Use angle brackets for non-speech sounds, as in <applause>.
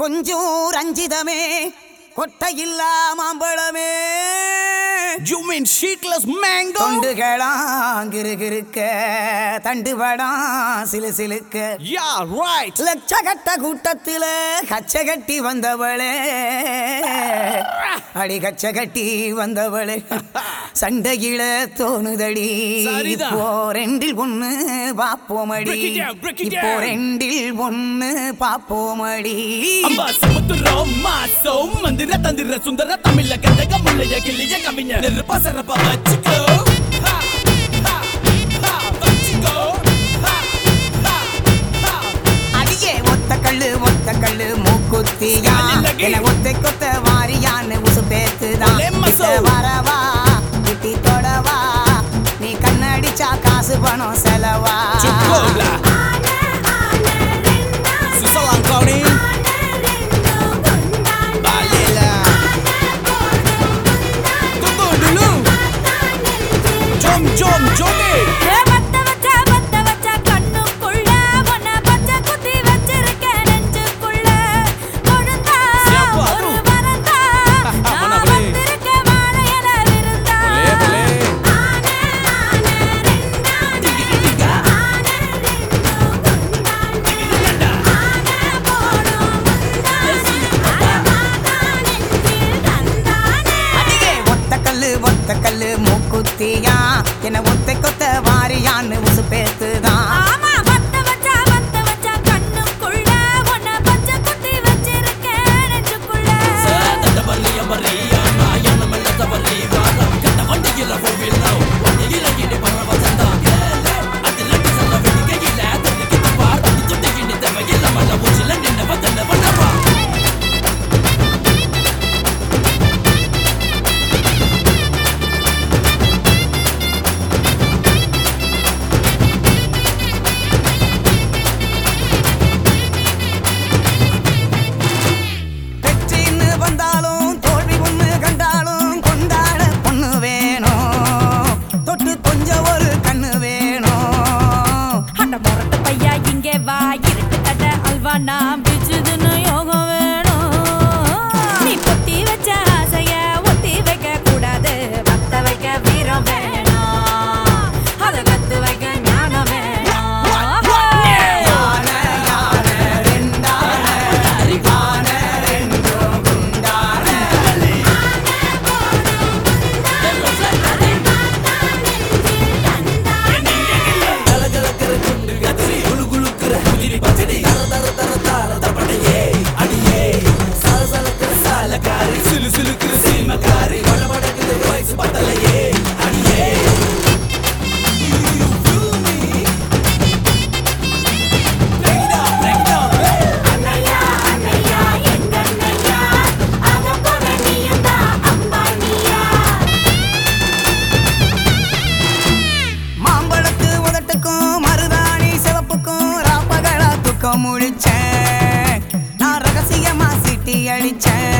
கொஞ்சம் ரஞ்சிதமே கொட்டையில்லா மாம்பழமே mean sheetless mango? தொண்டுகளாம் கிருகிருக்க தண்டுபடாம் சிலு சிலுக்க Yeah, right. லட்சகட்ட கூட்டத்தில கச்ச கட்டி வந்தவளே <laughs> அடி கச்ச கட்டி வந்தவளே சண்டையில தோணுதடி. இப்போ ரெண்டில் ஒண்ணு பாப்போமடி. இப்போ. ரெண்டில் ஒண்ணு பாப்போமடி. மந்திர தந்திர சுந்தர தமிழ கந்தக முள்ளைய கிளிய கவிஞர் நெருப்பா சிறப்பா வச்சுக்கோ. அடியே ஒத்த கல்லு ஒத்த கல்லு மூக்குத்தியா. காலிலகி. என ஒத்தை கொத்த வாரியான்னு உசு பேத்துதான் ஒலே காசு பணம் செலவா? சுசலாங்கோனி என ஒத்தை கொத்த வாரியான்னு உசு பேத்துதான். சேதத்த வள்ளிய மரியா நாயன மெல்ல தவறி வாரம் கட்ட வண்டியில போவில்லோ. I'm not முழிச்சேன். நான் ரகசியமா சிட்டி அடிச்சேன்.